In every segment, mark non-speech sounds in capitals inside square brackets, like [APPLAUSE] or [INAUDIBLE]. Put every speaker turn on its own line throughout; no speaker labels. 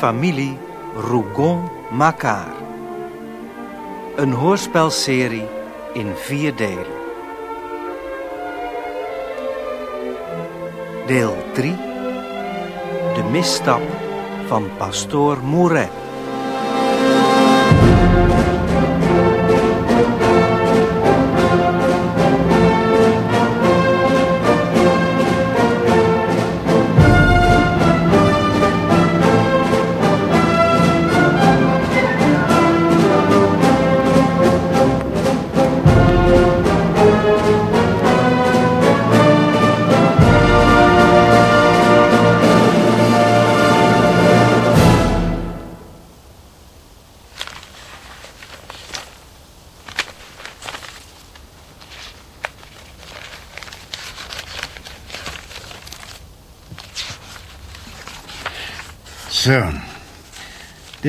Familie Rougon-Macquart. Een hoorspelserie in vier delen. Deel 3. De misstap van pastoor Mouret.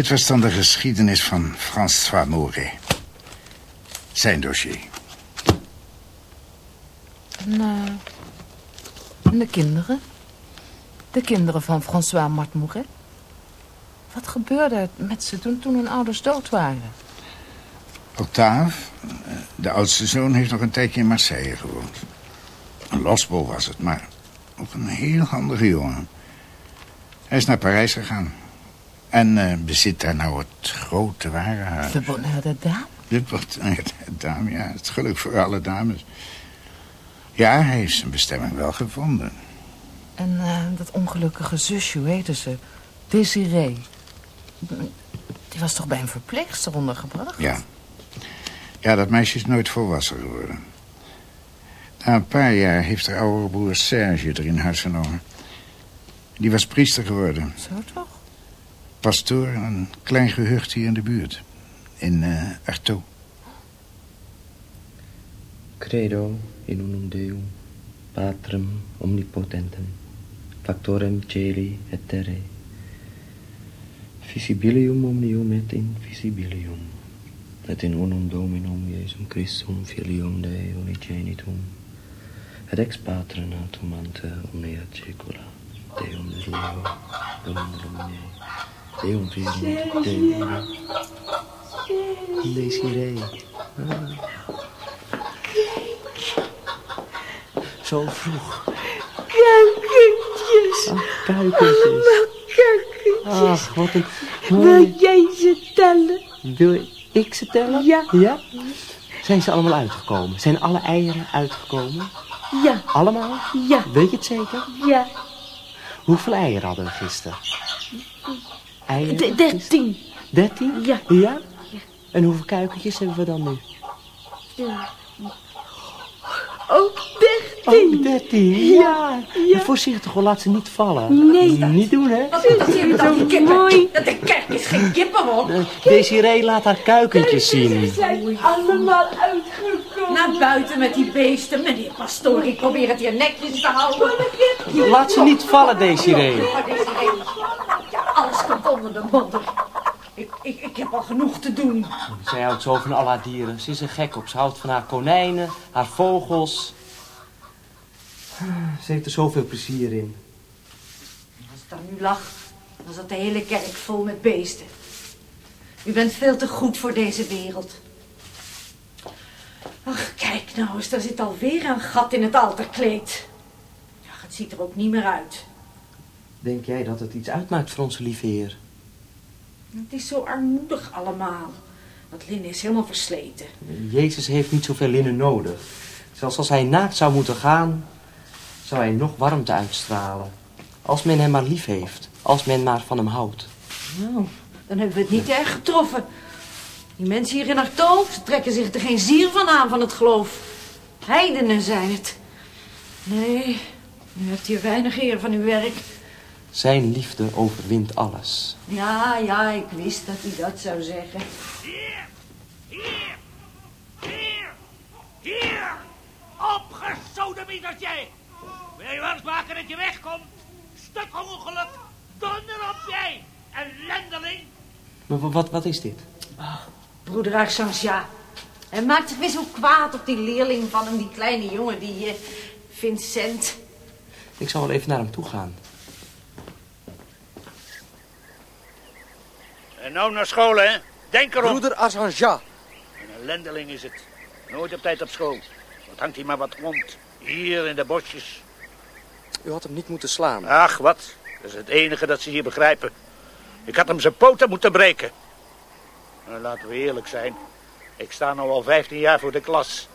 Dit was dan de geschiedenis van François Mouret. Zijn dossier.
Nou, en de kinderen? De kinderen van François Martmouret? Wat gebeurde er met ze toen, toen hun ouders dood waren?
Octave, de oudste zoon, heeft nog een tijdje in Marseille gewoond. Een losbol was het, maar ook een heel handige jongen. Hij is naar Parijs gegaan. En eh, bezit daar nou het grote warenhuis.
De Dame?
De Dame, ja. Het geluk voor alle dames. Ja, hij heeft zijn bestemming wel gevonden.
En uh, dat ongelukkige zusje, hoe heette ze? Desiree. Die was toch bij een verpleegster ondergebracht?
Ja. Ja, dat meisje is nooit volwassen geworden. Na een paar jaar heeft haar oude broer Serge er in huis genomen. Die was priester geworden.
Zo toch?
Pastoor een klein gehucht hier in de buurt. In uh, Artaud.
Credo in unum Deum, Patrem omnipotentem, factorem celi et terre, visibilium omnium et invisibilium, et in unum Dominum Iesum Christum filium Dei unigenitum, et ex patre natum ante omnia secula, Deum Dominum Domine, Deum Virgin, Deum Desiree. Ah. Zo vroeg.
Kuikentjes.
Ach, kuikentjes.
Allemaal kuikentjes.
Ach, wat een
Wil
mooie...
jij ze tellen?
Wil ik ze tellen?
Ja.
Ja? Zijn ze allemaal uitgekomen? Zijn alle eieren uitgekomen?
Ja,
Allemaal?
ja,
Weet je het zeker?
ja.
Hoeveel eieren hadden we gisteren? Eieren?
De, dertien.
Dertien?
Ja.
Ja? En hoeveel kuikentjes hebben we dan nu?
Ja. Ook
Oh,
dertien.
dertien. Ja.
Ja.
Voorzichtig hoor, laat ze niet vallen.
Nee.
Niet doen, hè?
Wat interesseert me dat die kippen?
mooi.
Dat de kerk is geen kippenhok.
Eh, Desiree laat haar kuikentjes
Ze
zien.
zijn allemaal uitgekomen.
Naar buiten met die beesten. Meneer pastoor, ik probeer het hier netjes te houden.
Laat ze niet vallen, Desiree.
Komt onder de modder. Ik, ik, ik heb al genoeg te doen.
Zij houdt zo van al haar dieren. Ze is er gek op. Ze houdt van haar konijnen, haar vogels. Ze heeft er zoveel plezier in.
Als ik dan nu lach, dan zat de hele kerk vol met beesten. U bent veel te goed voor deze wereld. Ach, kijk nou eens, daar zit alweer een gat in het alterkleed. Ach, het ziet er ook niet meer uit.
Denk jij dat het iets uitmaakt voor onze lieve heer?
Het is zo armoedig allemaal. Dat linnen is helemaal versleten.
Jezus heeft niet zoveel linnen nodig. Zelfs als hij naakt zou moeten gaan, zou hij nog warmte uitstralen. Als men hem maar lief heeft. Als men maar van hem houdt.
Nou, dan hebben we het niet erg getroffen. Die mensen hier in Artoon, ze trekken zich er geen zier van aan van het geloof. Heidenen zijn het. Nee, u hebt hier weinig eer van uw werk.
Zijn liefde overwint alles.
Ja, ja, ik wist dat u dat zou zeggen.
Hier! Hier! Hier! Hier! Opgesodemietertje! Wil je wel eens maken dat je wegkomt? Stuk ongeluk! Donder op jij! Ellendeling!
Maar wa- wat, wat is dit?
Broeder Archans, ja. Hij maakt zich weer zo kwaad op die leerling van hem, die kleine jongen, die eh, Vincent.
Ik zal wel even naar hem toe gaan.
En nou naar school, hè? Denk erop.
Broeder Azanja.
Een ellendeling is het. Nooit op tijd op school. Wat hangt hij maar wat rond. Hier in de bosjes.
U had hem niet moeten slaan.
Ach, wat. Dat is het enige dat ze hier begrijpen. Ik had hem zijn poten moeten breken. Nou, laten we eerlijk zijn. Ik sta nu al 15 jaar voor de klas.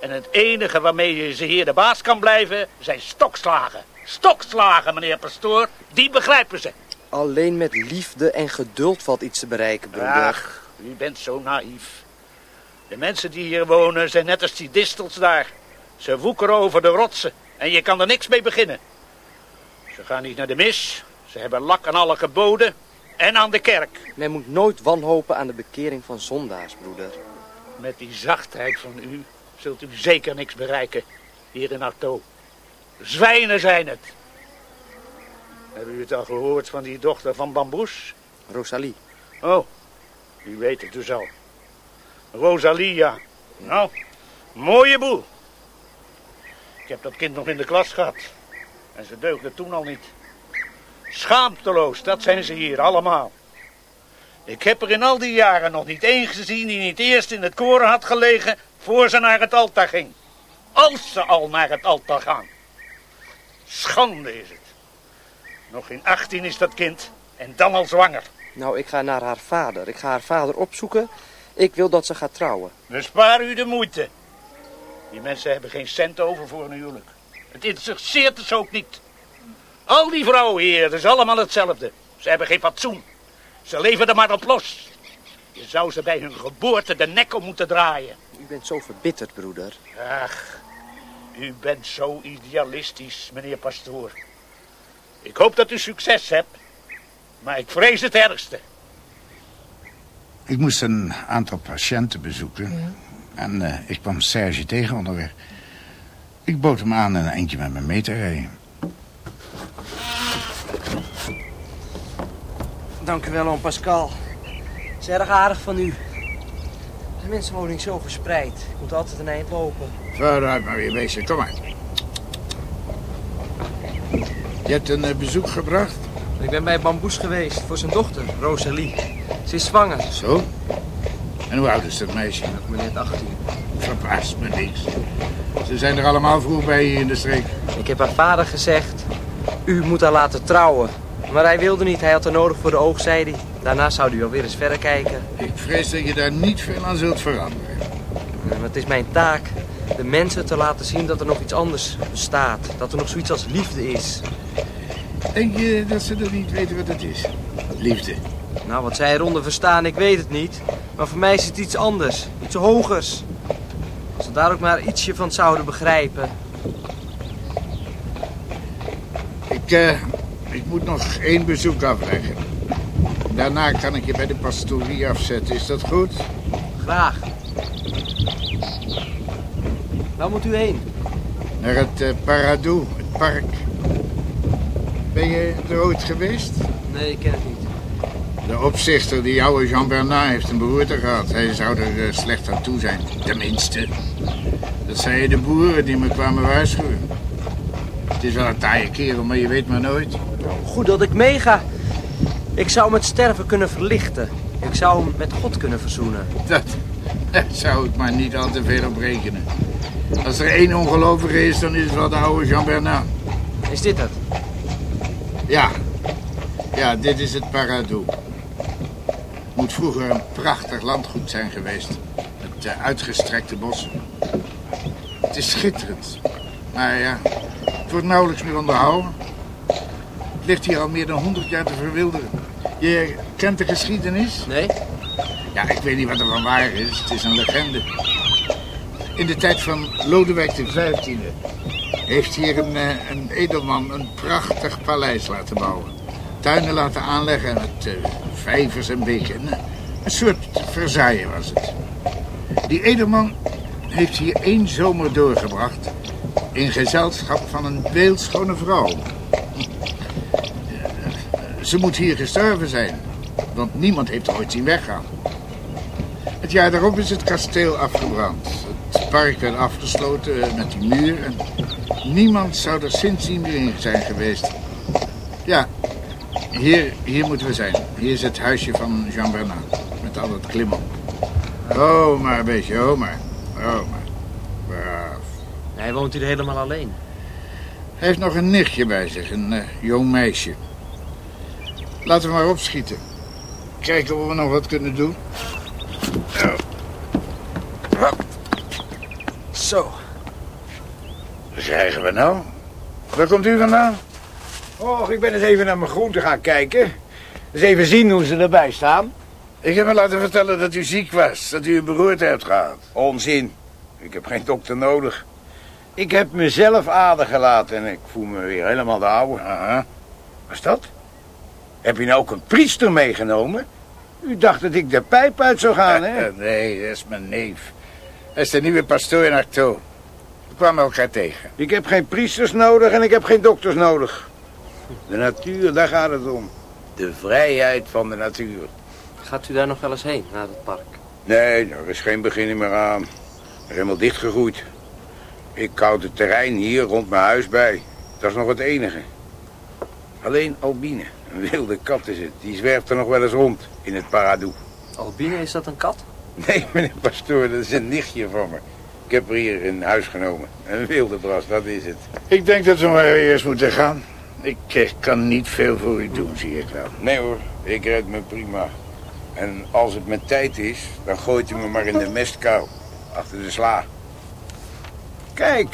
En het enige waarmee je ze hier de baas kan blijven, zijn stokslagen. Stokslagen, meneer pastoor. Die begrijpen ze.
Alleen met liefde en geduld valt iets te bereiken, broeder.
Ach, u bent zo naïef. De mensen die hier wonen zijn net als die distels daar. Ze woekeren over de rotsen en je kan er niks mee beginnen. Ze gaan niet naar de mis. Ze hebben lak aan alle geboden en aan de kerk.
Men moet nooit wanhopen aan de bekering van zondaars, broeder.
Met die zachtheid van u zult u zeker niks bereiken hier in Arto. Zwijnen zijn het. Hebben u het al gehoord van die dochter van Bamboes?
Rosalie.
Oh, u weet het dus al. Rosalie, ja. Nou, mooie boel. Ik heb dat kind nog in de klas gehad. En ze deugde toen al niet. Schaamteloos, dat zijn ze hier allemaal. Ik heb er in al die jaren nog niet één gezien die niet eerst in het koren had gelegen voor ze naar het altaar ging. Als ze al naar het altaar gaan. Schande is het. Nog geen 18 is dat kind en dan al zwanger.
Nou, ik ga naar haar vader. Ik ga haar vader opzoeken. Ik wil dat ze gaat trouwen.
Bespaar u de moeite. Die mensen hebben geen cent over voor een huwelijk. Het interesseert ze ook niet. Al die vrouwen hier, het is allemaal hetzelfde. Ze hebben geen fatsoen. Ze leven er maar op los. Je zou ze bij hun geboorte de nek om moeten draaien.
U bent zo verbitterd, broeder.
Ach, u bent zo idealistisch, meneer pastoor. Ik hoop dat u succes hebt. Maar ik vrees het ergste.
Ik moest een aantal patiënten bezoeken. En eh, ik kwam Serge tegen onderweg. Ik bood hem aan een eindje met me mee te rijden.
Dank u wel, oom Pascal. Het is erg aardig van u. De mensen wonen niet zo verspreid. Ik moet altijd een eind lopen.
Vooruit maar weer wezen, kom maar. Je hebt een eh, bezoek gebracht?
Ik ben bij Bamboes geweest voor zijn dochter, Rosalie. Ze is zwanger.
Zo? En hoe oud is dat meisje?
Nog maar net 18.
Verbaast me niks. Ze zijn er allemaal vroeg bij hier in de streek.
Ik heb haar vader gezegd, u moet haar laten trouwen. Maar hij wilde niet, hij had haar nodig voor de oog, zei hij. Daarna zou hij wel weer eens verder kijken.
Ik vrees dat je daar niet veel aan zult veranderen.
Maar het is mijn taak de mensen te laten zien dat er nog iets anders bestaat. Dat er nog zoiets als liefde is.
Denk je dat ze er niet weten wat het is? Liefde.
Nou, wat zij eronder verstaan, ik weet het niet. Maar voor mij is het iets anders. Iets hogers. Als ze daar ook maar ietsje van zouden begrijpen.
Ik, eh, ik moet nog één bezoek afleggen. Daarna kan ik je bij de pastorie afzetten. Is dat goed?
Graag. Waar moet u heen?
Naar het eh, Paradou, het park. Ben je er ooit geweest?
Nee, ik ken het niet.
De opzichter, die oude Jean Bernard, heeft een beroerte gehad. Hij zou er eh, slecht aan toe zijn. Tenminste. Dat zeiden de boeren die me kwamen waarschuwen. Het is wel een taaie kerel, maar je weet maar nooit.
Goed dat ik meega. Ik zou hem het sterven kunnen verlichten. Ik zou hem met God kunnen verzoenen.
Dat, [LAUGHS] daar zou ik maar niet al te veel op rekenen. Als er één ongelovige is, dan is het wel de oude Jean Bernard.
Is dit het?
Ja. Ja, dit is het Paradou. Moet vroeger een prachtig landgoed zijn geweest. Met uh, uitgestrekte bossen. Het is schitterend. Maar ja, het wordt nauwelijks meer onderhouden. Het ligt hier al meer dan 100 jaar te verwilderen. Je kent de geschiedenis?
Nee?
Ja, ik weet niet wat er van waar is. Het is een legende. In de tijd van Lodewijk XV heeft hier een, eh, een edelman een prachtig paleis laten bouwen. Tuinen laten aanleggen met uh, vijvers en beken. Een, een soort Versailles was het. Die edelman heeft hier één zomer doorgebracht in gezelschap van een beeldschone vrouw. Ze moet hier gestorven zijn, want niemand heeft haar ooit zien weggaan. Het jaar daarop is het kasteel afgebrand. Park werd afgesloten eh, met die muur en niemand zou er sindsdien meer in zijn geweest. Ja, Hier, hier moeten we zijn. Hier is het huisje van Jean Bernard. Met al dat klimop. Oh, maar een beetje, oh maar. Oh maar. Braaf.
Hij woont hier helemaal alleen.
Hij heeft nog een nichtje bij zich, een eh, jong meisje. Laten we maar opschieten. Kijken of we nog wat kunnen doen.
Zo.
Wat krijgen we nou? Waar komt u vandaan?
Och, ik ben eens even naar mijn groenten gaan kijken. Eens even zien hoe ze erbij staan.
Ik heb me laten vertellen dat u ziek was. Dat u een beroerte hebt gehad.
Onzin. Ik heb geen dokter nodig. Ik heb mezelf aardig gelaten en ik voel me weer helemaal de oude.
Aha.
Wat is dat? Heb je nou ook een priester meegenomen? U dacht dat ik de pijp uit zou gaan, hè? [LAUGHS]
Nee, dat is mijn neef. Hij is de nieuwe pastoor in Arto. We kwamen elkaar tegen.
Ik heb geen priesters nodig en ik heb geen dokters nodig. De natuur, daar gaat het om. De vrijheid van de natuur.
Gaat u daar nog wel eens heen, naar het park?
Nee, er is geen begin meer aan. Er is helemaal dichtgegroeid. Ik houd het terrein hier rond mijn huis bij. Dat is nog het enige. Alleen Albine, een wilde kat is het. Die zwerft er nog wel eens rond in het Paradou.
Albine, is dat een kat? [LAUGHS]
Nee, meneer pastoor, dat is een nichtje van me. Ik heb haar hier in huis genomen. Een wilde bras, dat is het.
Ik denk dat we maar eerst moeten gaan. Ik eh, kan niet veel voor u doen, zie ik wel.
Nee hoor, ik red me prima. En als het met tijd is, dan gooit u me maar in de mestkuil. Achter de sla. Kijk,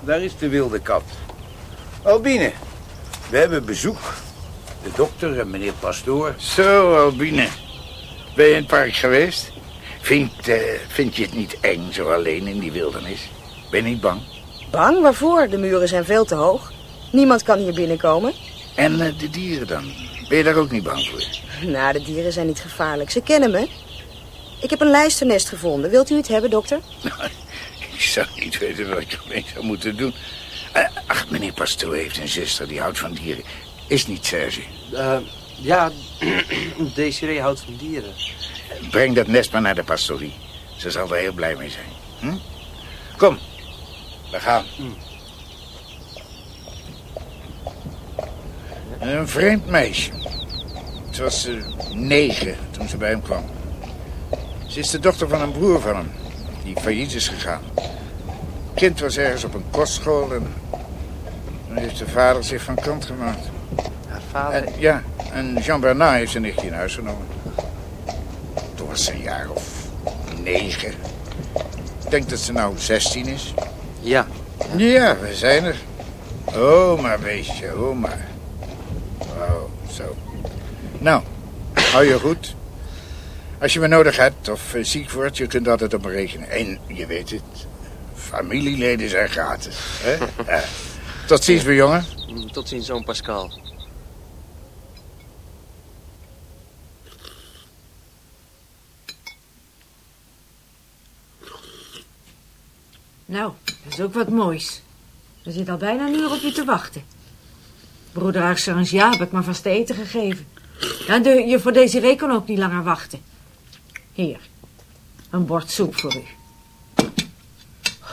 daar is de wilde kat. Albine, we hebben bezoek. De dokter en meneer pastoor.
Zo, Albine. Ben je in het park geweest? Vind, eh, vind je het niet eng zo alleen in die wildernis? Ben je niet bang?
Bang? Waarvoor? De muren zijn veel te hoog. Niemand kan hier binnenkomen.
En eh, de dieren dan? Ben je daar ook niet bang voor?
Nou, de dieren zijn niet gevaarlijk. Ze kennen me. Ik heb een lijsternest gevonden. Wilt u het hebben, dokter? [LAUGHS]
Ik zou niet weten wat ik ermee zou moeten doen. Eh, ach, meneer Pastoor heeft een zuster die houdt van dieren. Is niet Serge.
Eh, ja, [CLEARS THROAT] Desiree houdt van dieren.
Breng dat nest maar naar de pastorie. Ze zal er heel blij mee zijn. Hm? Kom, we gaan. Een vreemd meisje. Ze was eh, negen toen ze bij hem kwam. Ze is de dochter van een broer van hem, die failliet is gegaan. Het kind was ergens op een kostschool en toen heeft de vader zich van kant gemaakt.
Haar vader...
En, ja, en Jean Bernard heeft zijn nichtje in huis genomen. Was ze een jaar of negen. Ik denk dat ze nou zestien is.
Ja,
Ja, we zijn er. Oh, maar beestje, oh maar. Oh, zo. Nou, hou je goed. Als je me nodig hebt of eh, ziek wordt, je kunt altijd op me rekenen. En je weet het, familieleden zijn gratis. Hè? [LAUGHS] Ja. Tot ziens, mijn jongen.
Tot ziens, zoon Pascal.
Nou, dat is ook wat moois. Er zit al bijna een uur op je te wachten. Broeder Archangia heb ik maar vast te eten gegeven. Ja, de, je voor deze reek kan ook niet langer wachten. Hier, een bord soep voor u.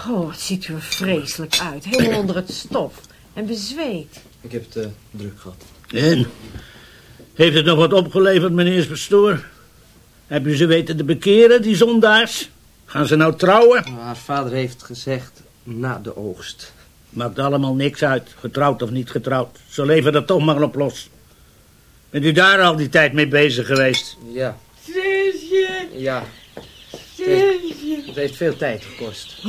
Oh, wat ziet u er vreselijk uit. Helemaal onder het stof. En bezweet.
Ik heb het eh, druk gehad.
En? Heeft het nog wat opgeleverd, meneer pastoor? Heb je ze weten te bekeren, die zondaars? Gaan ze nou trouwen?
Haar vader heeft gezegd na de oogst.
Maakt allemaal niks uit, getrouwd of niet getrouwd. Ze leven er toch maar op los. Bent u daar al die tijd mee bezig geweest?
Ja,
Zusje,
ja. Het heeft,
zusje.
het heeft veel tijd gekost.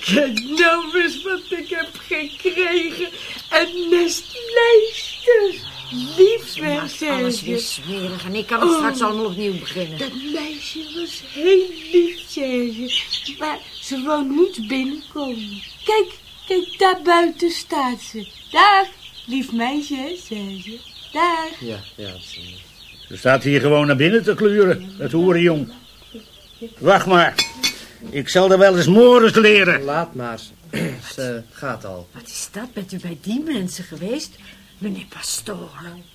Kijk nou eens wat ik heb gekregen. Een nest lijsters. Lief, mijn
Maakt alles weer smerig en ik kan het
Oh.
straks allemaal opnieuw beginnen.
Dat meisje was heel lief, zusje. Maar ze wou niet binnenkomen. Kijk, kijk, daar buiten staat ze. Dag, lief meisje, zusje. Dag.
Ja, ja.
Ze staat hier gewoon naar binnen te gluren, het hoerenjong. Wacht maar. Ik zal er wel eens mores leren.
Laat maar. [CLEARS THROAT] Ze gaat al.
Wat is dat? Bent u bij die mensen geweest? Meneer Pastoor,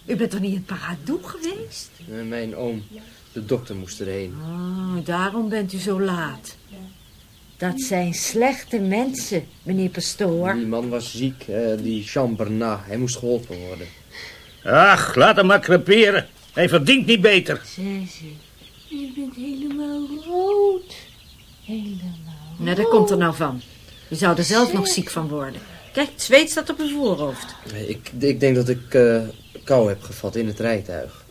u bent toch niet in het Paradou geweest?
Eh, Mijn oom, de dokter moest erheen.
Oh, daarom bent u zo laat. Dat zijn slechte mensen, meneer Pastoor.
Die man was ziek, eh, die Jean Bernat. Hij moest geholpen worden.
Ach, laat hem maar creperen. Hij verdient niet beter.
Zeze, je bent helemaal rood. Helemaal
Nou, daar komt er nou van. Je zou er zelf nog ziek van worden. Kijk, het zweet staat op je voorhoofd.
Nee, Ik, ik denk dat ik eh, kou heb gevat in het rijtuig.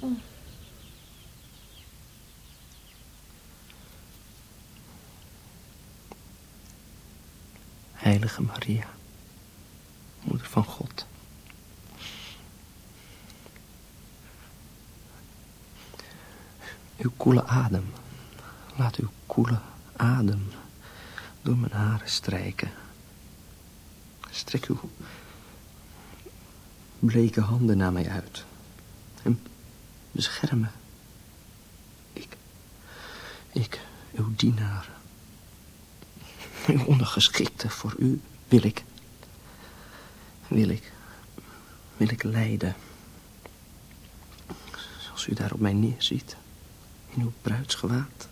Heilige Maria, Moeder van God. Uw koele adem, laat uw koele adem door mijn haren strijken. Strek uw bleke handen naar mij uit. En bescherm me. Ik, ik, uw dienaar. Uw ondergeschikte voor u wil ik. Wil ik. Wil ik lijden. Zoals u daar op mij neerziet. In uw bruidsgewaad.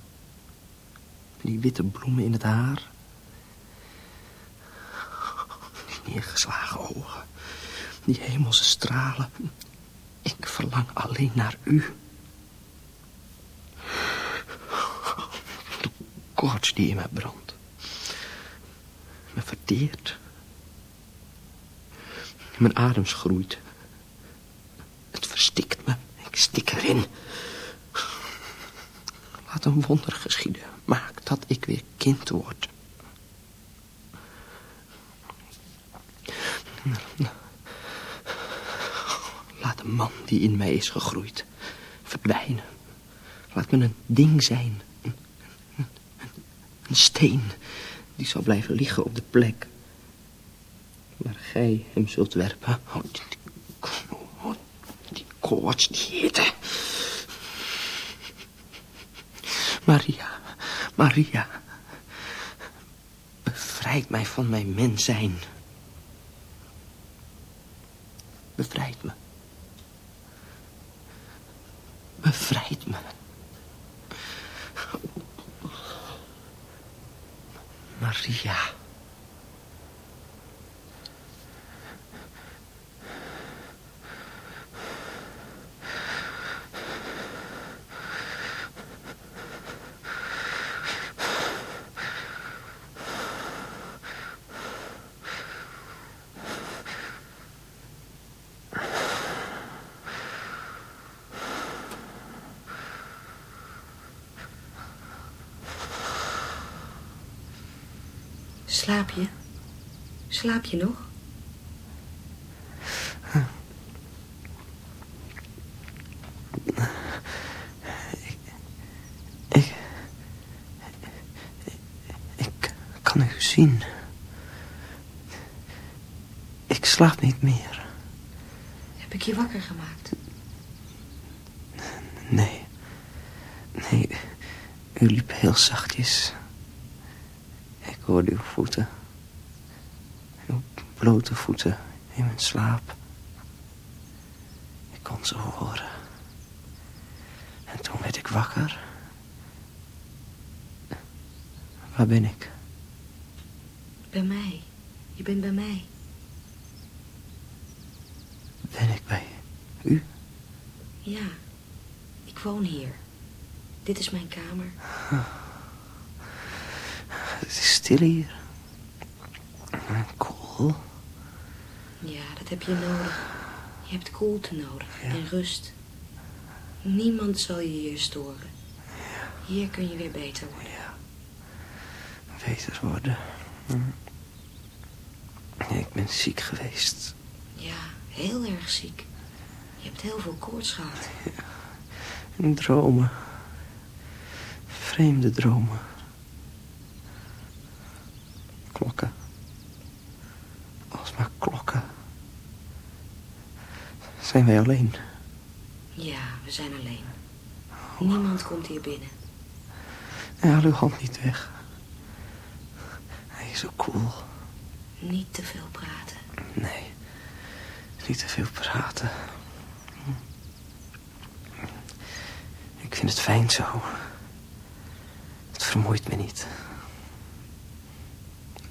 Die witte bloemen in het haar. Die neergeslagen ogen. Die hemelse stralen. Ik verlang alleen naar u. De koorts die in mij brandt. Me verteert. Mijn adem groeit. Het verstikt me. Ik stik erin. Laat een wonder geschieden. Maak dat ik weer kind word. Laat de man die in mij is gegroeid verdwijnen. Laat me een ding zijn. Een, een, een steen die zal blijven liggen op de plek waar gij hem zult werpen. Oh, die, oh, die koorts, die hitte. Maria, Maria, bevrijd mij van mijn mens zijn. Bevrijd me. Bevrijd me. Maria.
Slaap je? Slaap je nog?
Ik kan u zien. Ik slaap niet meer.
Heb ik je wakker gemaakt?
Nee. Nee, u liep heel zachtjes. Hoorde uw voeten. Uw blote voeten in mijn slaap. Ik kon ze horen. En toen werd ik wakker. Waar ben ik?
Bij mij. Je bent bij mij.
Ben ik bij u?
Ja. Ik woon hier. Dit is mijn kamer.
Het is stil hier. En koel.
Ja, dat heb je nodig. Je hebt koelte nodig en rust. Niemand zal je hier storen. Hier kun je weer beter worden.
Beter worden. Hm. Ik ben ziek geweest.
Ja, heel erg ziek. Je hebt heel veel koorts gehad.
En dromen. Vreemde dromen. Zijn wij alleen?
Ja, we zijn alleen. Niemand komt hier binnen.
En haal uw hand niet weg. Hij is zo koel.
Niet te veel praten.
Nee, niet te veel praten. Ik vind het fijn zo. Het vermoeit me niet.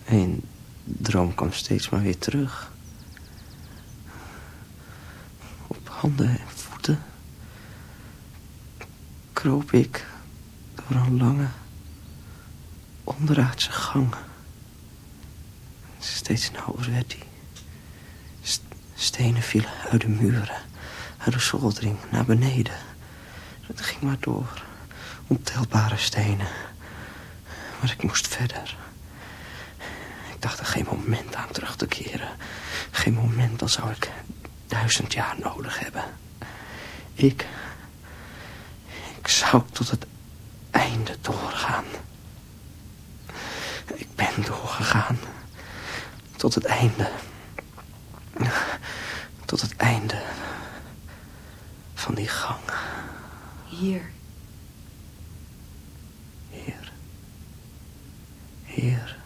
Een droom kwam steeds maar weer terug. Op en voeten kroop ik door een lange, onderaardse gang. Steeds nauwer werd die. St stenen vielen uit de muren, uit de zoldering naar beneden. Het ging maar door, ontelbare stenen. Maar ik moest verder. Ik dacht er geen moment aan terug te keren. Geen moment, dan zou ik duizend jaar nodig hebben. Ik... Ik zou tot het einde doorgaan. Ik ben doorgegaan. Tot het einde. Tot het einde van die gang.
Hier.
Heer. Heer.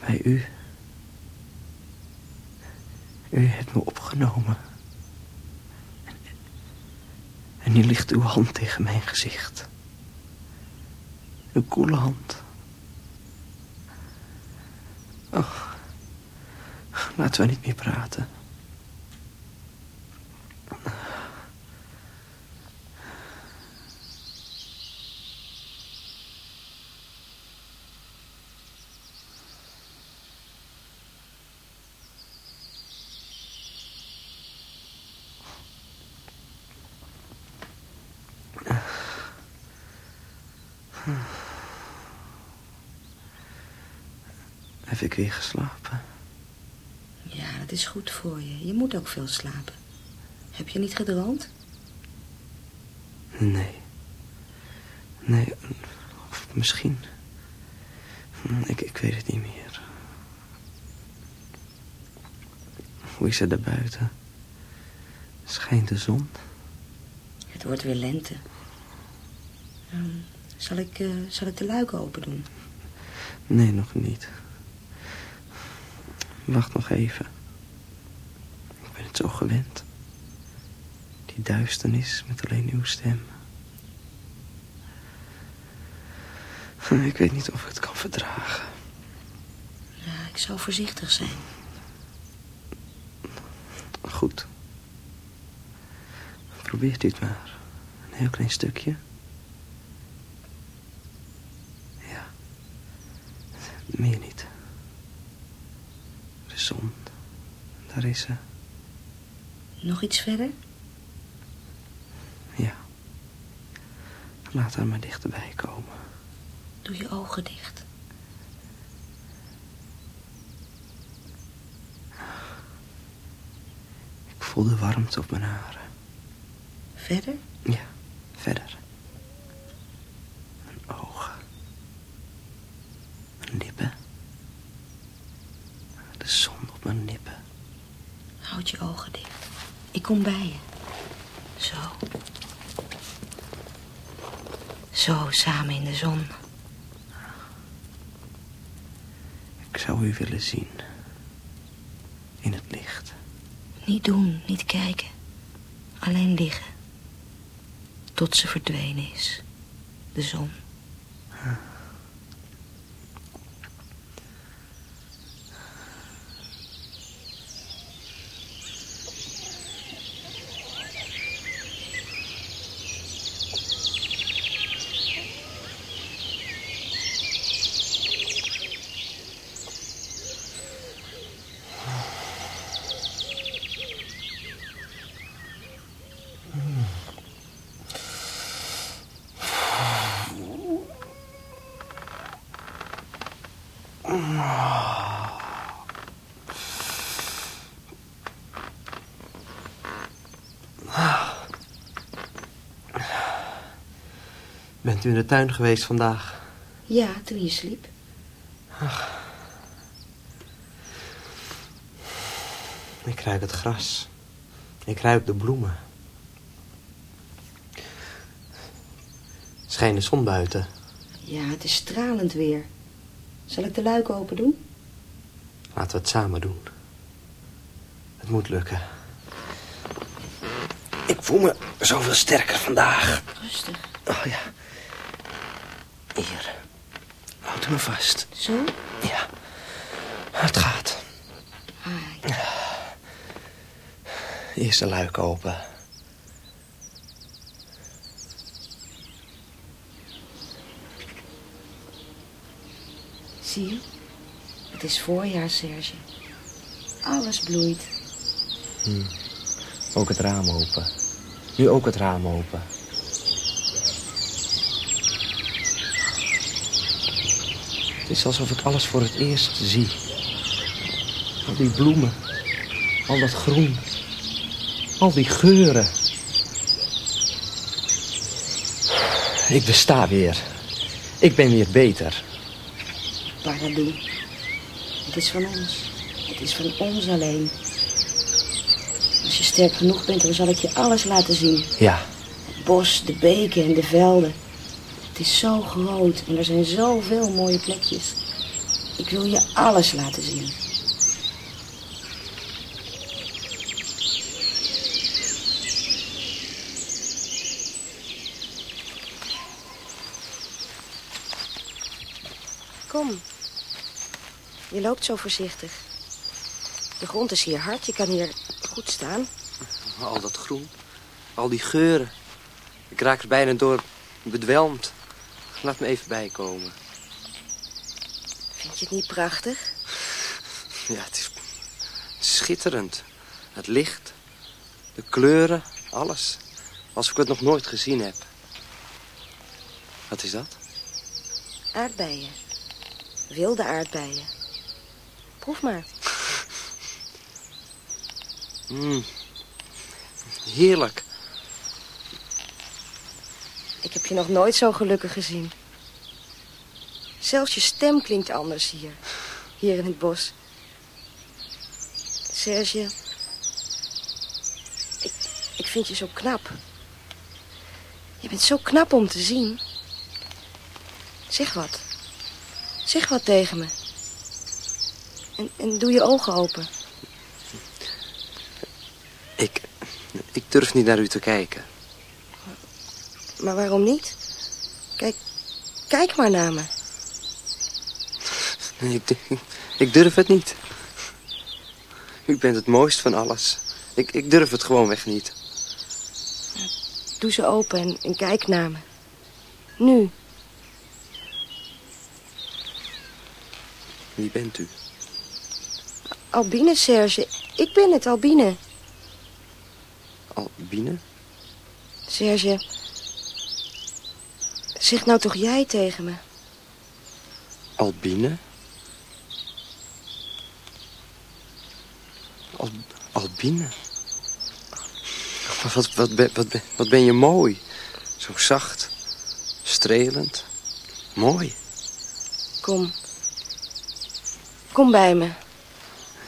Bij u. U hebt me opgenomen. En, en nu ligt uw hand tegen mijn gezicht. Uw koele hand. Oh, laten we niet meer praten. Heb ik weer geslapen?
Ja, dat is goed voor je. Je moet ook veel slapen. Heb je niet gedroomd?
Nee. Nee, of misschien. Ik, ik weet het niet meer. Hoe is het daar buiten? Schijnt de zon?
Het wordt weer lente. Ehm, zal, ik, eh, zal ik de luiken open doen?
Nee, nog niet. Wacht nog even. Ik ben het zo gewend. Die duisternis met alleen uw stem. Ik weet niet of ik het kan verdragen.
Ja, ik zou voorzichtig zijn.
Goed. Probeert u het maar. Een heel klein stukje. Ja. Meer niet. De zon.
Nog iets verder?
Ja. Laat haar maar dichterbij komen.
Doe je ogen dicht.
Ik voel de warmte op mijn haren.
Verder?
Ja, verder. Mijn ogen. Mijn lippen. De zon op mijn lippen.
Houd je ogen dicht. Ik kom bij je. Zo. Zo, samen in de zon.
Ik zou u willen zien. In het licht.
Niet doen, niet kijken. Alleen liggen. Tot ze verdwenen is. De zon.
Bent u in de tuin geweest vandaag?
Ja, toen je sliep.
Ik ruik het gras. Ik ruik de bloemen. Schijnt de zon buiten.
Ja, het is stralend weer. Zal ik de luiken open doen?
Laten we het samen doen. Het moet lukken. Ik voel me zoveel sterker vandaag.
Rustig.
Oh ja. Hier. Houd me vast.
Zo?
Ja. Het gaat.
Ah,
Eerste luik open.
Zie je? Het is voorjaar, Serge. Alles bloeit.
Hm. Ook het raam open. Nu ook het raam open. Het is alsof ik alles voor het eerst zie. Al die bloemen. Al dat groen. Al die geuren. Ik besta weer. Ik ben weer beter.
Paradou. Het is van ons. Het is van ons alleen. Als je sterk genoeg bent, dan zal ik je alles laten zien.
Ja,
Het bos, de beken en de velden. Het is zo groot en er zijn zoveel mooie plekjes. Ik wil je alles laten zien. Kom. Je loopt zo voorzichtig. De grond is hier hard, je kan hier goed staan.
al dat groen. Al die geuren. Ik raak er bijna door bedwelmd. Laat me even bijkomen.
Vind je het niet prachtig? [LAUGHS]
Ja, het is schitterend. Het licht, de kleuren, alles. Alsof ik het nog nooit gezien heb. Wat is dat?
Aardbeien. Wilde aardbeien. Proef maar. [LAUGHS]
Mm. Heerlijk.
Ik heb je nog nooit zo gelukkig gezien. Zelfs je stem klinkt anders hier. Hier in het bos. Serge. Ik, ik vind je zo knap. Je bent zo knap om te zien. Zeg wat. Zeg wat tegen me. En, en doe je ogen open.
Ik, ik durf niet naar u te kijken.
Maar waarom niet? Kijk, kijk maar naar me.
Nee, Ik, ik durf het niet. U bent het mooist van alles. Ik, ik durf het gewoonweg niet.
Doe ze open en, en kijk naar me. Nu.
Wie bent u?
Albine, Serge. Ik ben het, Albine.
Albine?
Serge. Zeg nou toch jij tegen me.
Albine? Al, Albine? Wat, wat, ben- wat, ben- wat ben je mooi. Zo zacht. Strelend. Mooi.
Kom. Kom bij me.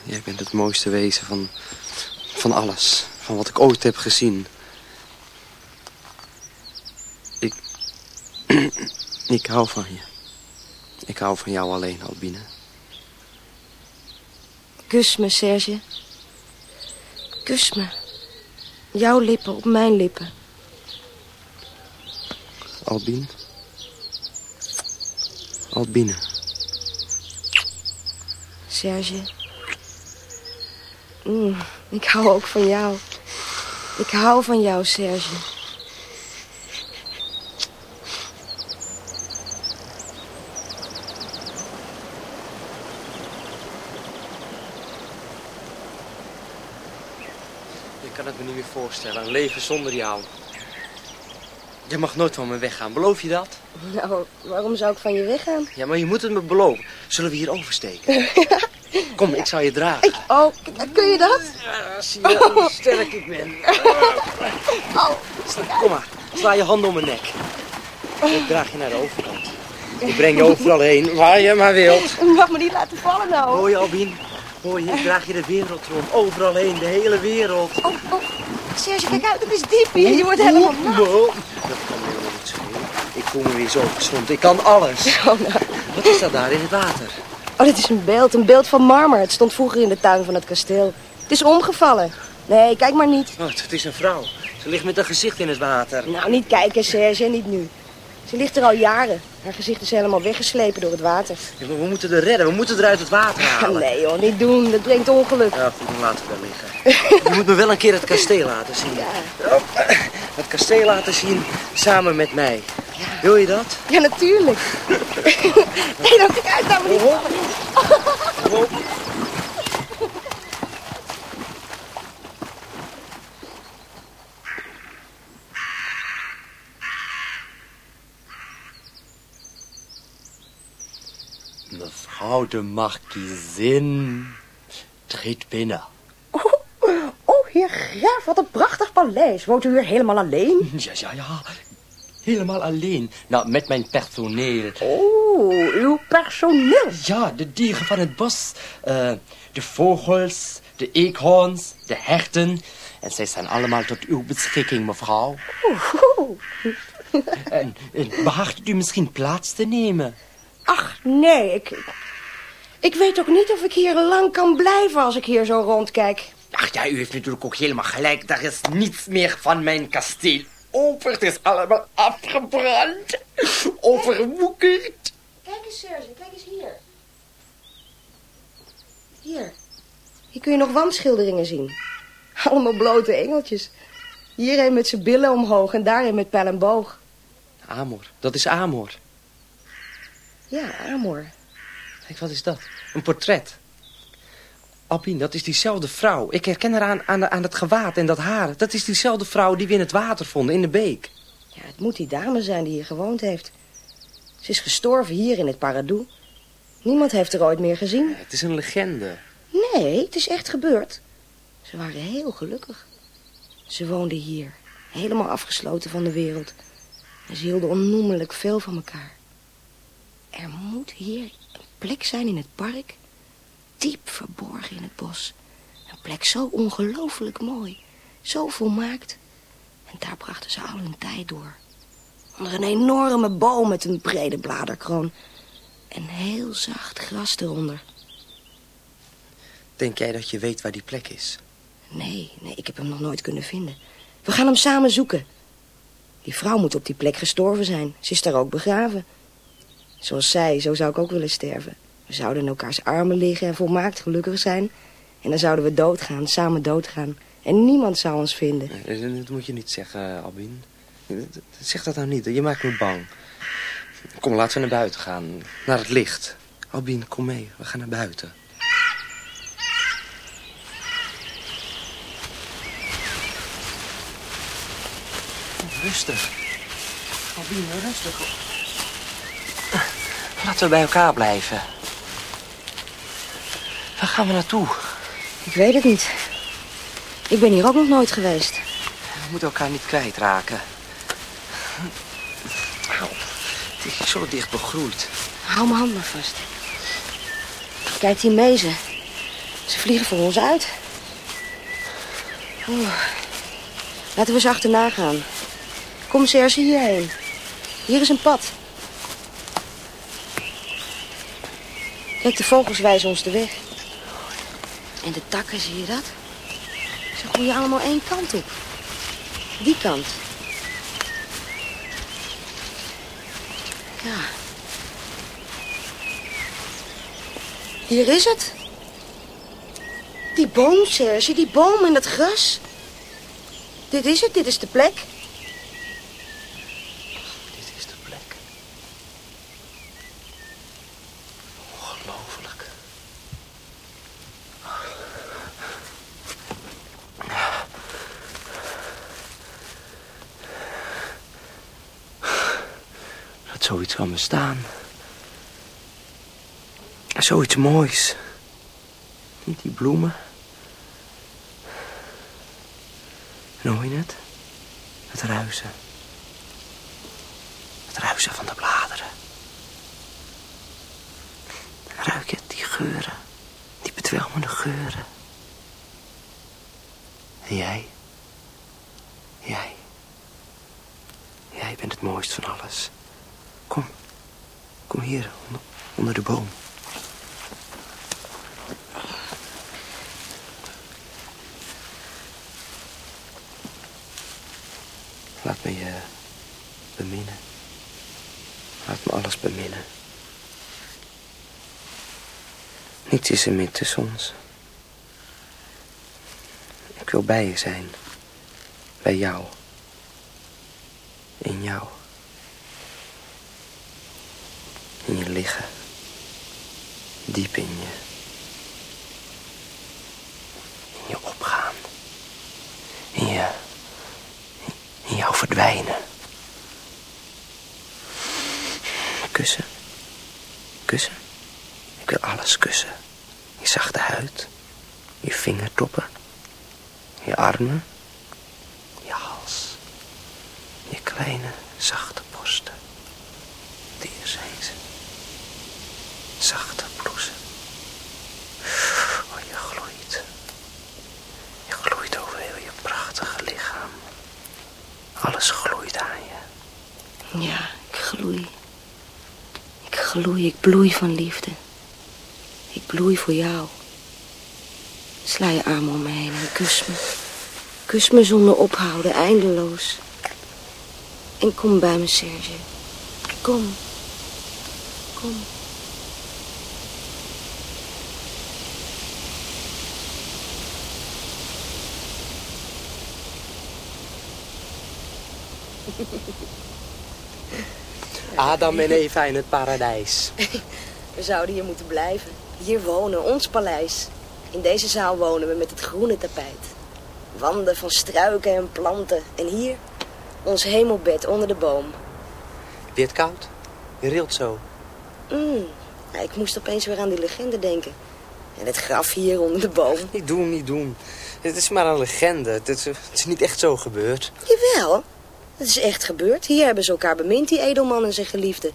Jij bent het mooiste wezen van, van alles. Van wat ik ooit heb gezien. [CLEARS THROAT] ik hou van je. Ik hou van jou alleen, Albine.
Kus me, Serge. Kus me. Jouw lippen op mijn lippen.
Albine? Albine.
Serge. Mm, ik hou ook van jou. Ik hou van jou, Serge.
Ik kan het me niet meer voorstellen. Een leven zonder jou. Je mag nooit van me weggaan. Beloof je dat?
Nou, waarom zou ik van je weggaan?
Ja, maar je moet het me beloven. Zullen we hier oversteken? [LAUGHS] Kom, ik zal je dragen.
Oh, kun je dat?
Ja, zie je hoe sterk ik ben. [LAUGHS]
Oh.
Kom maar, sla je handen om mijn nek. Ik draag je naar de overkant. Ik breng je overal heen, waar je maar wilt.
Je mag me niet laten vallen nou.
Hoor je, Albien? Hoor je, ik draag je de wereld rond. Overal heen, de hele wereld.
Oh, oh. Serge, kijk uit, het is diep hier. Je wordt helemaal nat.
Dat kan helemaal niet schelen. Ik voel me weer zo gezond. Ik kan alles. [LAUGHS]
Oh, nou.
Wat is dat daar in het water?
Oh, dit is een beeld. Een beeld van marmer. Het stond vroeger in de tuin van het kasteel. Het is omgevallen. Nee, kijk maar niet.
Oh, het is een vrouw. Ze ligt met een gezicht in het water.
Nou, niet kijken, Serge. Niet nu. Ze ligt er al jaren. Haar gezicht is helemaal weggeslepen door het water.
Ja, we moeten er redden. We moeten er uit het water halen.
Nee joh, niet doen. Dat brengt ongeluk.
Ja, goed, dan laten we daar liggen. Je moet me wel een keer het kasteel laten zien. Ja. Het kasteel laten zien samen met mij. Wil je dat?
Ja, natuurlijk. [LAUGHS] nee, dan kijk uit, nou niet.
Mevrouw de Markiezin, treed binnen.
Oh, heer Graaf, wat een prachtig paleis. Woont u hier helemaal alleen?
Ja, ja, ja. Helemaal alleen. Nou, met mijn personeel.
Oh, uw personeel.
Ja, de dieren van het bos. eh, de vogels, de eekhoorns, de herten. En zij zijn allemaal tot uw beschikking, mevrouw.
Oeh.
En, en behaagt u misschien plaats te nemen?
Ach, nee, ik... Ik weet ook niet of ik hier lang kan blijven als ik hier zo rondkijk.
Ach ja, u heeft natuurlijk ook helemaal gelijk. Daar is niets meer van mijn kasteel over. Het is allemaal afgebrand. Overwoekerd.
Kijk eens, Serge, kijk eens hier. Hier. Hier kun je nog wandschilderingen zien. Allemaal blote engeltjes. Hier een met zijn billen omhoog en daar een met pijl en boog.
Amor, dat is Amor.
Ja, Amor.
Kijk, wat is dat? Een portret. Albien, dat is diezelfde vrouw. Ik herken haar aan, aan, aan het gewaad en dat haar. Dat is diezelfde vrouw die we in het water vonden, in de beek.
Ja, het moet die dame zijn die hier gewoond heeft. Ze is gestorven hier in het Paradou. Niemand heeft er ooit meer gezien.
Het is een legende.
Nee, het is echt gebeurd. Ze waren heel gelukkig. Ze woonden hier, helemaal afgesloten van de wereld. En ze hielden onnoemelijk veel van elkaar. Er moet hier plek zijn in het park, diep verborgen in het bos. Een plek zo ongelooflijk mooi, zo volmaakt. En daar brachten ze al hun tijd door. Onder een enorme boom met een brede bladerkroon. En heel zacht gras eronder.
Denk jij dat je weet waar die plek is?
Nee, nee, ik heb hem nog nooit kunnen vinden. We gaan hem samen zoeken. Die vrouw moet op die plek gestorven zijn. Ze is daar ook begraven. Zoals zij, zo zou ik ook willen sterven. We zouden in elkaars armen liggen en volmaakt gelukkig zijn. En dan zouden we doodgaan, samen doodgaan. En niemand zou ons vinden.
Nee, Dat moet je niet zeggen, Albin. Zeg dat nou niet, je maakt me bang. Kom, laten we naar buiten gaan. Naar het licht. Albin, kom mee. We gaan naar buiten. Rustig. Albin, rustig. Laten we bij elkaar blijven. Waar gaan we naartoe?
Ik weet het niet. Ik ben hier ook nog nooit geweest.
We moeten elkaar niet kwijtraken. Au, het is zo dicht begroeid.
Hou mijn hand maar vast. Kijk die mezen. Ze vliegen voor ons uit. Oeh. Laten we ze achterna gaan. Kom, Serge, hierheen. Hier is een pad. Kijk, de vogels wijzen ons de weg. En de takken, zie je dat? Ze groeien allemaal één kant op. Die kant. Ja. Hier is het. Die boom, Serge, die boom en dat gras. Dit is het, dit is de plek.
Dit is de plek. Ongelooflijk. Dat zoiets kan bestaan. Zoiets moois. Niet die bloemen. En hoor je het? Het ruisen. Het ruisen van de bladeren. En ruik je die geuren. Die bedwelmende geuren. En jij? Jij? Jij bent het mooist van alles. Kom. Hier, onder de boom. Laat me je beminnen. Laat me alles beminnen. Niets is er meer tussen ons. Ik wil bij je zijn. Bij jou. In jou. In je liggen. Diep in je. In je opgaan. In je... In jou verdwijnen. Kussen. Kussen. Ik wil alles kussen. Je zachte huid. Je vingertoppen. Je armen. Je hals. Je kleine, zachte borsten. Hier zijn ze. Zachte blouse. Oh, je gloeit. Je gloeit over heel je prachtige lichaam. Alles gloeit aan je.
Ja, ik gloei. Ik gloei, ik bloei van liefde. Ik bloei voor jou. Sla je armen om me heen en kus me. Kus me zonder ophouden, eindeloos. En kom bij me, Serge. Kom. Kom. [LAUGHS]
Adam en Eva in het paradijs. [LAUGHS]
We zouden hier moeten blijven. Hier wonen, ons paleis. In deze zaal wonen we met het groene tapijt. Wanden van struiken en planten. En hier, ons hemelbed onder de boom.
Het koud? Je rilt zo.
Mm, ja, ik moest opeens weer aan die legende denken. En het graf hier onder de boom. [LAUGHS]
Niet doen, niet doen. Het is maar een legende. Het is, het is niet echt zo gebeurd.
Jawel, het is echt gebeurd. Hier hebben ze elkaar bemind, die edelman en zijn geliefde.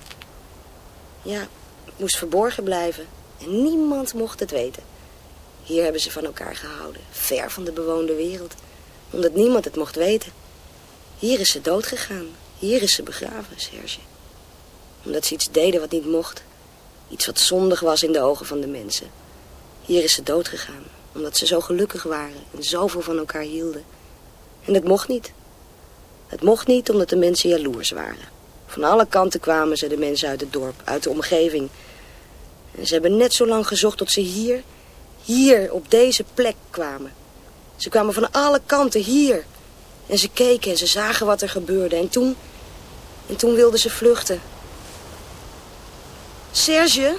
Ja, het moest verborgen blijven. En niemand mocht het weten. Hier hebben ze van elkaar gehouden. Ver van de bewoonde wereld. Omdat niemand het mocht weten. Hier is ze dood gegaan. Hier is ze begraven, Serge. Omdat ze iets deden wat niet mocht. Iets wat zondig was in de ogen van de mensen. Hier is ze dood gegaan. Omdat ze zo gelukkig waren en zoveel van elkaar hielden. En het mocht niet. Het mocht niet omdat de mensen jaloers waren. Van alle kanten kwamen ze, de mensen uit het dorp, uit de omgeving. En ze hebben net zo lang gezocht tot ze hier, hier op deze plek kwamen. Ze kwamen van alle kanten hier. En ze keken en ze zagen wat er gebeurde. En toen, en toen wilden ze vluchten. Serge?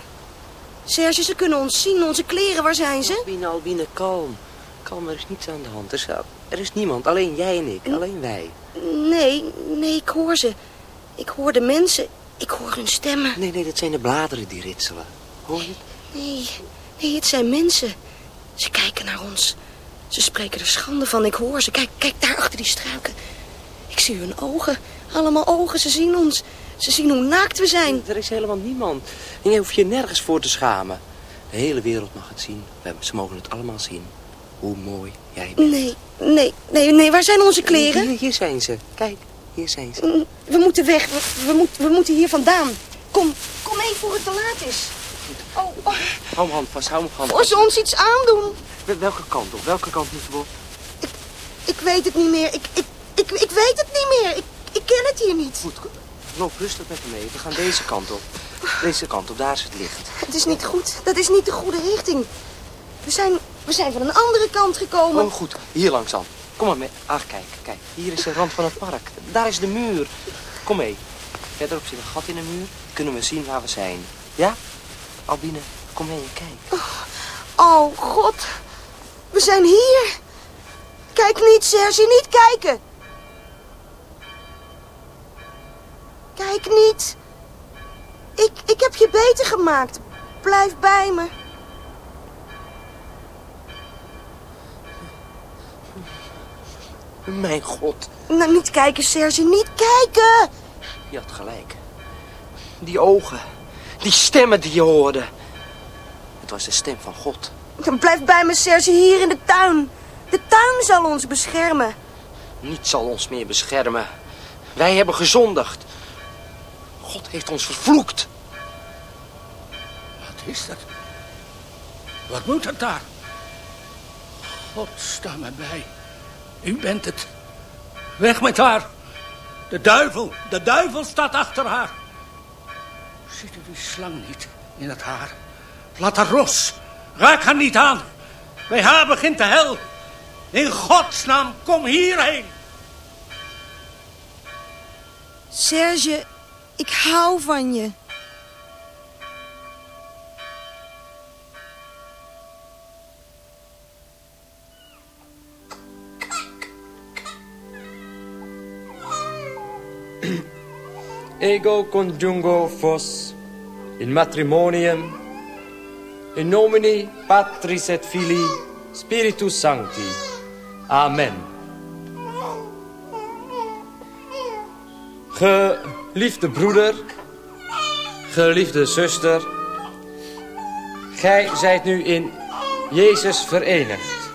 Serge, ze kunnen ons zien. Onze kleren, waar zijn ze?
Albine, Albine, kalm. Kalm, er is niets aan de hand. Er is, er is niemand, alleen jij en ik, alleen wij.
Nee, nee, ik hoor ze. Ik hoor de mensen. Ik hoor hun stemmen.
Nee, nee, dat zijn de bladeren die ritselen. Hoor je het?
Nee, nee, het zijn mensen. Ze kijken naar ons. Ze spreken er schande van. Ik hoor ze. Kijk, kijk daar achter die struiken. Ik zie hun ogen. Allemaal ogen. Ze zien ons. Ze zien hoe naakt we zijn.
Er is helemaal niemand. En je hoeft je nergens voor te schamen. De hele wereld mag het zien. Ze mogen het allemaal zien. Hoe mooi jij bent.
Nee, nee, nee, nee. Waar zijn onze kleren?
Hier, hier zijn ze. Kijk, hier zijn ze.
We moeten weg. We, we, moet, we moeten hier vandaan. Kom, kom mee voor het te laat is. Oh, oh.
Hou me hand vast, hou me hand
Voor ze ons iets aandoen.
Welke kant op? Welke kant moeten we op?
Ik, ik weet het niet meer. Ik, ik, ik, ik weet het niet meer. Ik, ik ken het hier niet.
Goed, loop rustig met me mee. We gaan deze kant op. Deze kant op, daar is het licht.
Het is niet goed. Dat is niet de goede richting. We zijn, we zijn van een andere kant gekomen.
Oh, goed. Hier langs dan. Kom maar mee. Ach, kijk, kijk. Hier is de rand van het park. Daar is de muur. Kom mee. Verderop zit een gat in de muur. Kunnen we zien waar we zijn. Ja? Albine, kom mee en kijk.
Oh, oh, god. We zijn hier. Kijk niet, Serge. Niet kijken. Kijk niet. Ik, ik heb je beter gemaakt. Blijf bij me.
Mijn god.
Nou, niet kijken, Serge. Niet kijken.
Je had gelijk. Die ogen. Die stemmen die je hoorde. Het was de stem van God.
Dan blijf bij me, Serge, hier in de tuin. De tuin zal ons beschermen.
Niets zal ons meer beschermen. Wij hebben gezondigd. God heeft ons vervloekt.
Wat is dat? Wat moet dat daar? God, sta me bij. U bent het. Weg met haar. De duivel, de duivel staat achter haar.
Ziet u die slang niet in het haar? Laat haar los. Raak haar niet aan. Bij haar begint de hel. In godsnaam, kom hierheen.
Serge, ik hou van je. [CLEARS THROAT]
Ego conjungo vos in matrimonium in nomine Patris et Filii Spiritus Sancti. Amen. Geliefde broeder, geliefde zuster, gij zijt nu in Jezus verenigd.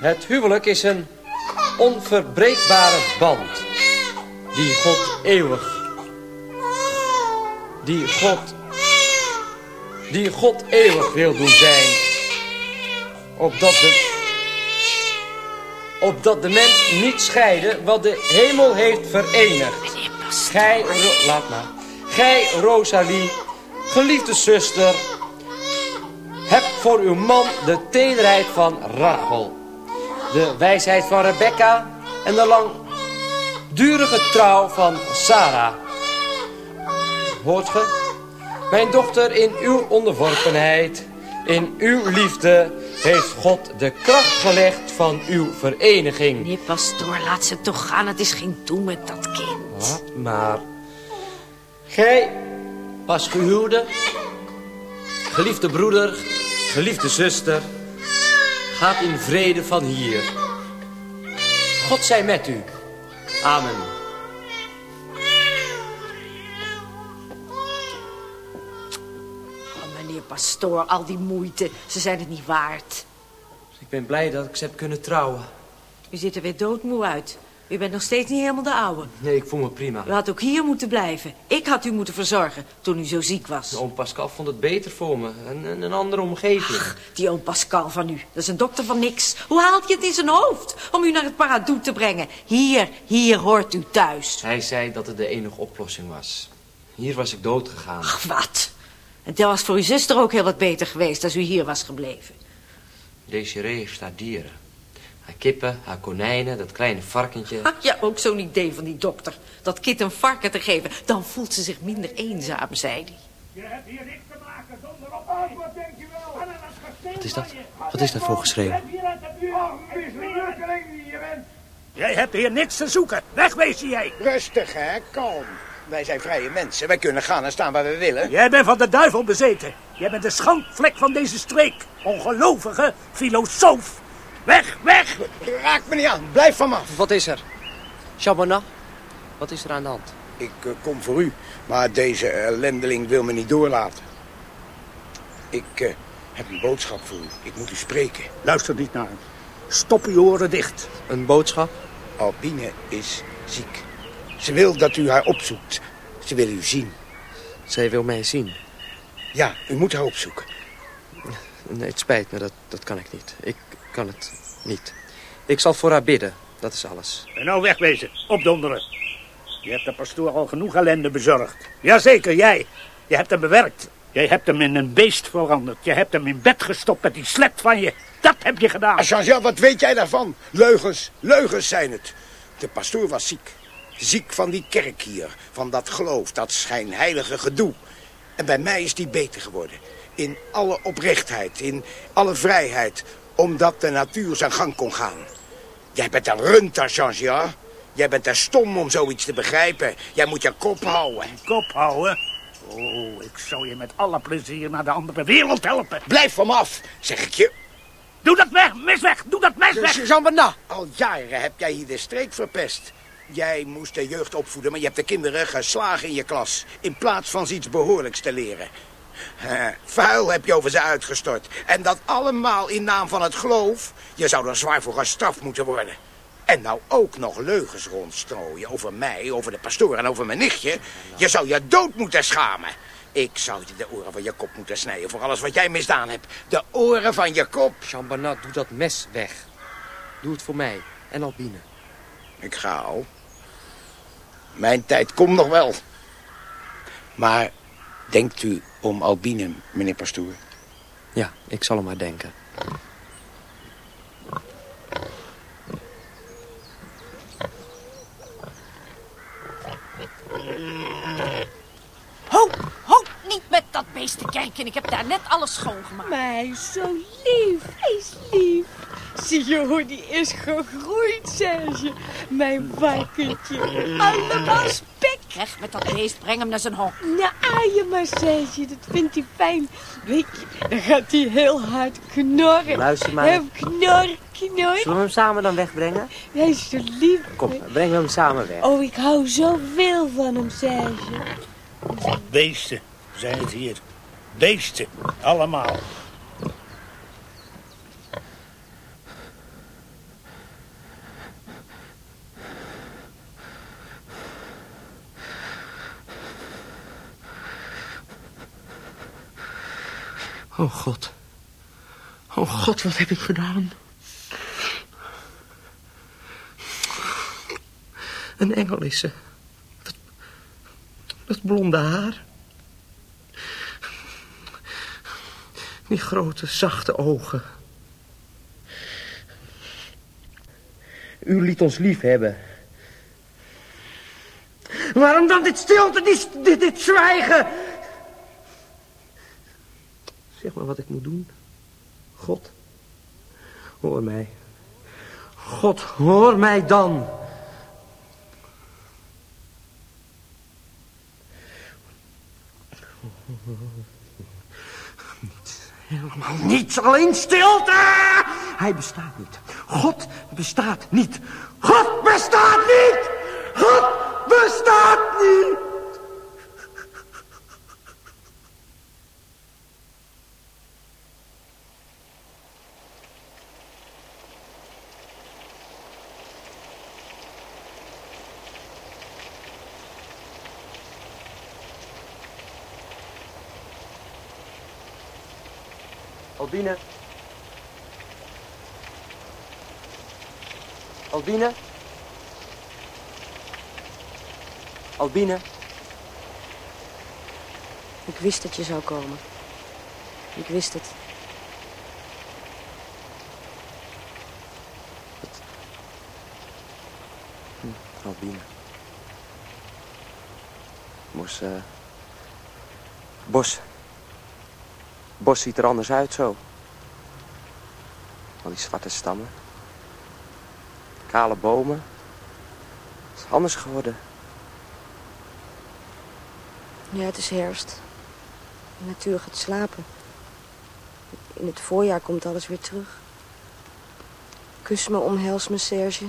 Het huwelijk is een onverbreekbare band die God eeuwig, die God, die God eeuwig wil doen zijn, opdat de, opdat de mens niet scheiden wat de hemel heeft verenigd. Gij, laat maar, gij Rosalie, geliefde zuster, hebt voor uw man de tederheid van Rachel, de wijsheid van Rebecca en de langdurige trouw van Sarah. Hoort ge? Mijn dochter, in uw onderworpenheid, in uw liefde, heeft God de kracht gelegd van uw vereniging.
Nee, pastoor, laat ze toch gaan. Het is geen doen met dat kind.
Wat maar. Gij, pas gehuwde, geliefde broeder, geliefde zuster, gaat in vrede van hier. God zij met u. Amen.
Oh, meneer pastoor, al die moeite. Ze zijn het niet waard.
Ik ben blij dat ik ze heb kunnen trouwen.
U ziet er weer doodmoe uit. U bent nog steeds niet helemaal de oude.
Nee, ik voel me prima.
U had ook hier moeten blijven. Ik had u moeten verzorgen toen u zo ziek was.
Oom Pascal vond het beter voor me. Een, een, andere omgeving.
Die oom Pascal van u, dat is een dokter van niks. Hoe haalt hij het in zijn hoofd om u naar het paradoet te brengen? Hier, hier hoort u thuis.
Hij zei dat het de enige oplossing was. Hier was ik dood gegaan.
Ach, wat? En dat was voor uw zuster ook heel wat beter geweest als u hier was gebleven.
Desiree heeft haar dieren. Haar kippen, haar konijnen, dat kleine varkentje.
Ah, ja, ook zo'n idee van die dokter. Dat kind een varken te geven, dan voelt ze zich minder eenzaam, zei hij.
Je hebt hier niks te maken zonder op. Wat denk je wel?
Wat is dat? Wat is dat voor geschreeuw?
Jij hebt hier niks te zoeken. Wegwezen jij.
Rustig, hè? Kalm. Wij zijn vrije mensen. Wij kunnen gaan en staan waar we willen.
Jij bent van de duivel bezeten. Jij bent de schandvlek van deze streek. Ongelovige filosoof. Weg, weg!
Raak me niet aan. Blijf van me af.
Wat is er? Chabana, wat is er aan de hand?
Ik eh, kom voor u, maar deze ellendeling wil me niet doorlaten. Ik eh, heb een boodschap voor u. Ik moet u spreken.
Luister niet naar hem. Stop uw oren dicht.
Een boodschap?
Albine is ziek. Ze wil dat u haar opzoekt. Ze wil u zien.
Zij wil mij zien.
Ja, u moet haar opzoeken.
Nee, het spijt me, dat, dat kan ik niet. Ik kan het niet. Ik zal voor haar bidden, dat is alles.
En nou wegwezen. Opdonderen. Je hebt de pastoor al genoeg ellende bezorgd. Jazeker, jij. Je hebt hem bewerkt. Jij hebt hem in een beest veranderd. Je hebt hem in bed gestopt met die slet van je. Dat heb je gedaan.
Jean-Jean, wat weet jij daarvan? Leugens, leugens zijn het. De pastoor was ziek. Ziek van die kerk hier, van dat geloof, dat schijnheilige gedoe. En bij mij is die beter geworden. In alle oprechtheid, in alle vrijheid, omdat de natuur zijn gang kon gaan. Jij bent een runter, Jean-Jean. Jij bent te stom om zoiets te begrijpen. Jij moet je kop houden.
Kop houden? Oh, ik zou je met alle plezier naar de andere wereld helpen.
Blijf van me af, zeg ik je.
Doe dat weg, mis weg, doe dat mes weg.
Jean Bernard. Al jaren heb jij hier de streek verpest. Jij moest de jeugd opvoeden, maar je hebt de kinderen geslagen in je klas. In plaats van ze iets behoorlijks te leren. Eh, vuil heb je over ze uitgestort. En dat allemaal in naam van het geloof. Je zou er zwaar voor gestraft moeten worden. En nou ook nog leugens rondstrooien over mij, over de pastoor en over mijn nichtje. Je zou je dood moeten schamen. Ik zou je de oren van je kop moeten snijden voor alles wat jij misdaan hebt. De oren van je kop.
Jean Bernard, doe dat mes weg. Doe het voor mij en Albine.
Ik ga al. Mijn tijd komt nog wel. Maar denkt u om Albine, meneer Pastoor?
Ja, ik zal hem maar denken.
Ho, ho, niet met dat beest te kijken. Ik heb daar net alles schoongemaakt.
Maar hij is zo lief, hij is lief. Zie je hoe die is gegroeid, Serge? Mijn varkentje. Allemaal.
Weg met dat beest, breng hem naar zijn hok.
Nou, je maar, Serge, dat vindt hij fijn. Weet je, dan gaat hij heel hard knorren.
Luister maar.
Hem knor, knor.
Zullen we hem samen dan wegbrengen?
Hij is zo lief.
Kom, brengen we hem samen weg.
Oh, ik hou zoveel van hem, Serge.
Beesten zijn het hier. Beesten, allemaal.
Oh God. Oh God, wat heb ik gedaan? Een engel is ze. Dat, dat blonde haar. Die grote, zachte ogen. U liet ons lief hebben. Waarom dan dit stilte, dit, dit, dit zwijgen? Zeg maar wat ik moet doen. God, hoor mij. God, hoor mij dan. Niets, helemaal niets, alleen stilte! Hij bestaat niet. God bestaat niet. God bestaat niet! God bestaat niet! Albine. Albine. Albine.
Ik wist dat je zou komen. Ik wist het.
Hm, Albine. Bos, eh... Bos. Bos ziet er anders uit zo. Al die zwarte stammen. Kale bomen. Het is anders geworden.
Ja, het is herfst. De natuur gaat slapen. In het voorjaar komt alles weer terug. Kus me, omhels me, Serge.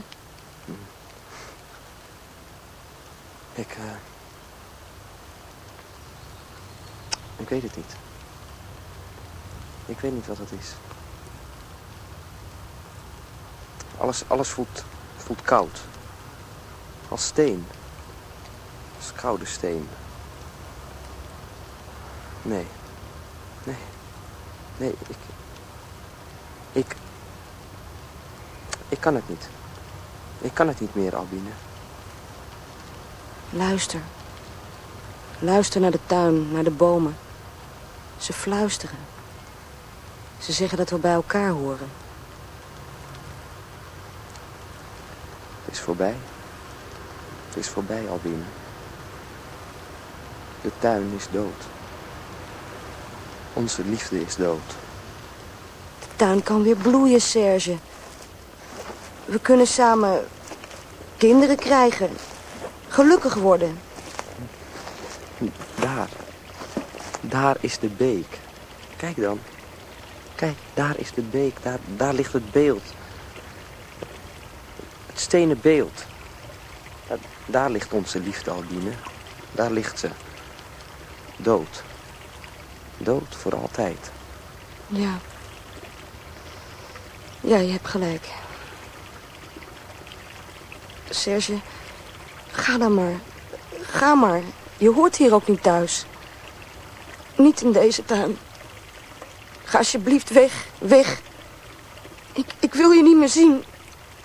Ik, eh... Ik weet het niet. Ik weet niet wat het is. Alles, alles voelt, voelt koud. Als steen. Als koude steen. Nee. Nee. Nee, ik... Ik... Ik kan het niet. Ik kan het niet meer, Albine.
Luister. Luister naar de tuin, naar de bomen. Ze fluisteren. Ze zeggen dat we bij elkaar horen.
Is voorbij. Het is voorbij, Albine. De tuin is dood. Onze liefde is dood.
De tuin kan weer bloeien, Serge. We kunnen samen kinderen krijgen. Gelukkig worden.
Daar. Daar is de beek. Kijk dan. Kijk, daar is de beek. Daar, daar ligt het beeld. Stenen beeld. Daar, daar ligt onze liefde, Albine. Daar ligt ze. Dood. Dood voor altijd.
Ja. Ja, je hebt gelijk. Serge, ga dan maar. Ga maar. Je hoort hier ook niet thuis. Niet in deze tuin. Ga alsjeblieft weg. Weg. Ik, ik wil je niet meer zien.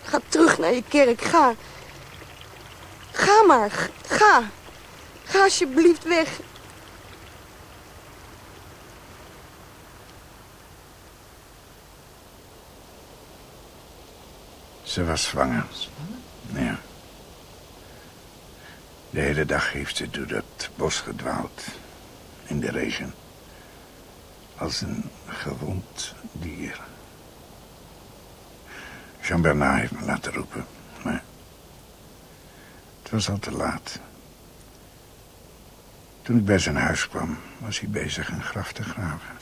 Ga terug naar je kerk. Ga. Ga maar. Ga. Ga alsjeblieft weg.
Ze was zwanger. Zwanger? Ja. De hele dag heeft ze door dat bos gedwaald. In de regen. Als een gewond dier. Jean Bernard heeft me laten roepen. Maar het was al te laat. Toen ik bij zijn huis kwam, was hij bezig een graf te graven.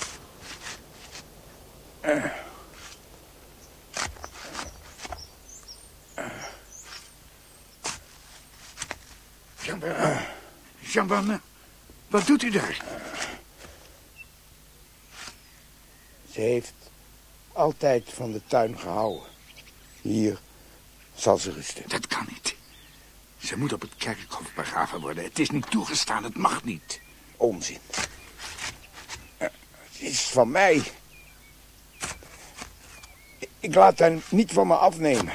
Eh.
Jean Bernard. Jean Bernard, wat doet u daar?
Ze heeft altijd van de tuin gehouden. Hier zal ze rusten.
Dat kan niet. Ze moet op het kerkhof begraven worden. Het is niet toegestaan, het mag niet.
Onzin. Eh, Het is van mij. Ik laat haar niet van me afnemen.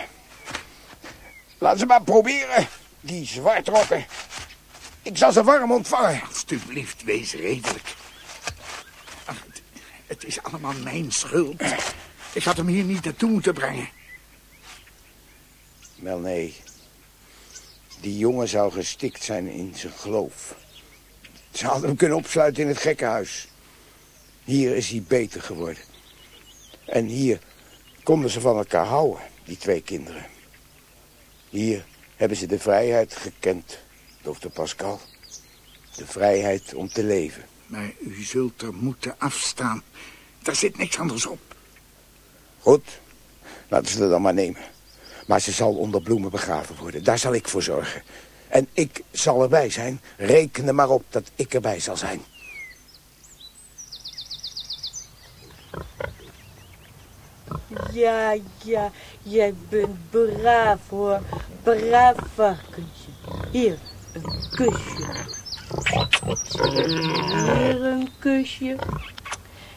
Laat ze maar proberen, die zwartrokken. Ik zal ze warm ontvangen.
Alsjeblieft, wees redelijk. Ach, het, het is allemaal mijn schuld. Ik had hem hier niet naartoe moeten brengen.
Wel nee. Die jongen zou gestikt zijn in zijn geloof. Ze hadden hem kunnen opsluiten in het gekkenhuis. Hier is hij beter geworden. En hier konden ze van elkaar houden, die twee kinderen. Hier hebben ze de vrijheid gekend, dokter Pascal. De vrijheid om te leven.
Maar u zult er moeten afstaan. Daar zit niks anders op.
Goed, laten ze er dan maar nemen. Maar ze zal onder bloemen begraven worden. Daar zal ik voor zorgen. En ik zal erbij zijn. Reken er maar op dat ik erbij zal zijn.
Ja, ja, jij bent braaf hoor. Braaf varkentje. Hier, een kusje. Hier een kusje.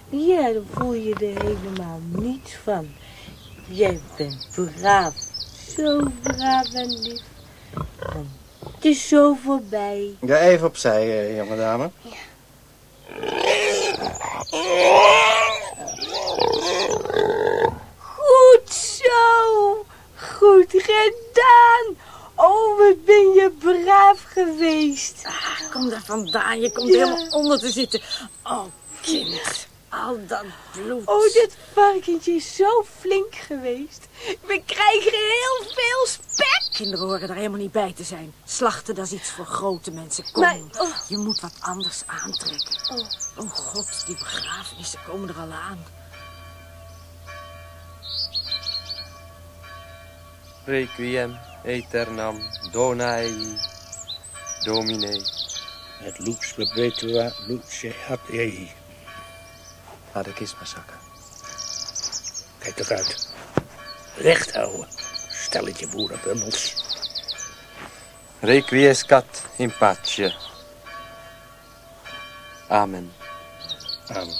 Ja, dan voel je er helemaal niets van. Jij bent braaf. Zo braaf en lief. Het is zo voorbij.
Ja, even opzij, eh, jonge dame.
Goed zo. Goed gedaan. Oh, wat ben je braaf geweest.
Ah, kom daar vandaan. Je komt
Ja.
helemaal onder te zitten. Oh, kind. Al dat bloed.
Oh, dit varkentje is zo flink geweest. We krijgen heel veel spek.
Kinderen horen daar helemaal niet bij te zijn. Slachten, dat is iets voor grote mensen. Kom,
Maar, oh.
je moet wat anders aantrekken.
Oh.
Oh god, die begrafenissen komen er al aan.
Requiem aeternam dona ei Domine.
Het lux perpetua luce ab ei.
Laat de kist maar zakken.
Kijk eruit. Recht houden. Stelletje boerenbummels.
Requiescat in pace. Amen.
Amen.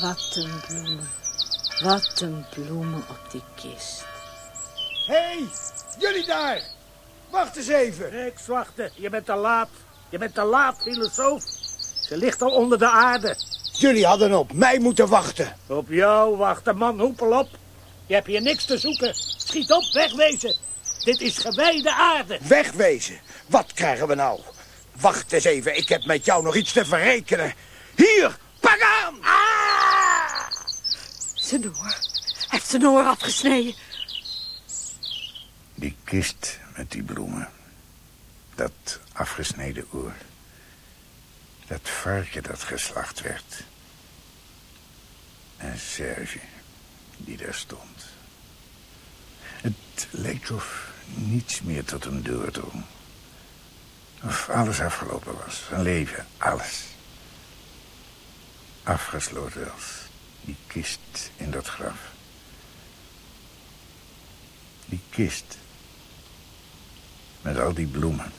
Wat een bloemen. Wat een bloemen op die kist.
Hé, hey, jullie daar! Wacht eens even.
Niks wachten. Je bent te laat. Je bent te laat, filosoof. Ze ligt al onder de aarde.
Jullie hadden op mij moeten wachten.
Op jou wachten, man. Hoepel op. Je hebt hier niks te zoeken. Schiet op, wegwezen. Dit is gewijde aarde.
Wegwezen. Wat krijgen we nou? Wacht eens even, ik heb met jou nog iets te verrekenen. Hier, pak aan!
Zijn oor. Hij heeft zijn oor afgesneden.
Die kist met die bloemen. Dat afgesneden oor. Dat varken dat geslacht werd. En Serge, die daar stond. Het leek of niets meer tot hem doordrong. Of alles afgelopen was. Zijn leven, alles. Afgesloten als die kist in dat graf. Die kist. Met al die bloemen.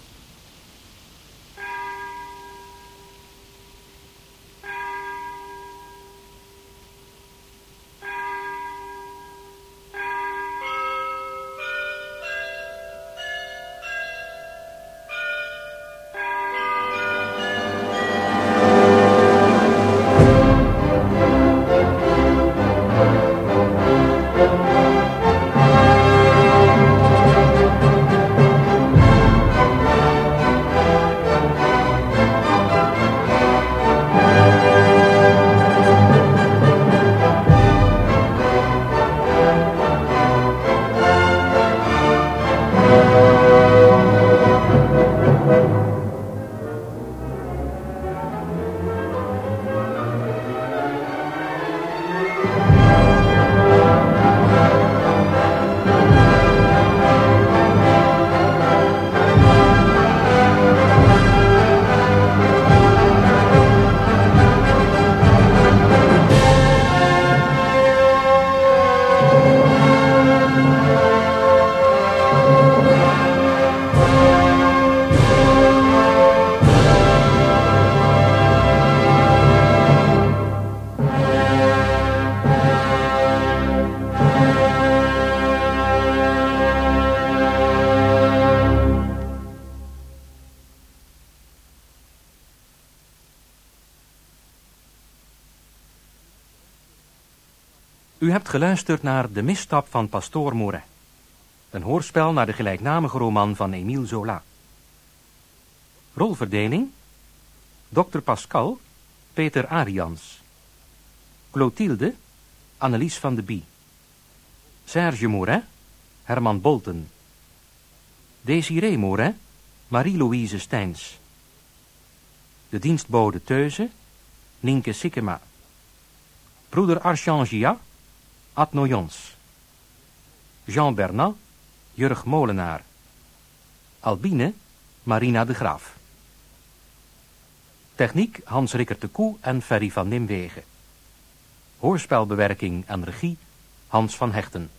Geluisterd naar De misstap van Pastoor Moret. Een hoorspel naar de gelijknamige roman van Émile Zola. Rolverdeling Dr. Pascal, Peter Arians. Clotilde, Annelies van de Bie. Serge Moret, Herman Bolten. Desiree Moret, Marie-Louise Steins. De dienstbode Teuze, Nienke Sikkema. Broeder Archangia, Ad Noyons. Jean Bernat, Jurg Molenaar. Albine, Marina de Graaf. Techniek Hans Rickert de Koe en Ferry van Nimwegen. Hoorspelbewerking en regie Hans van Hechten.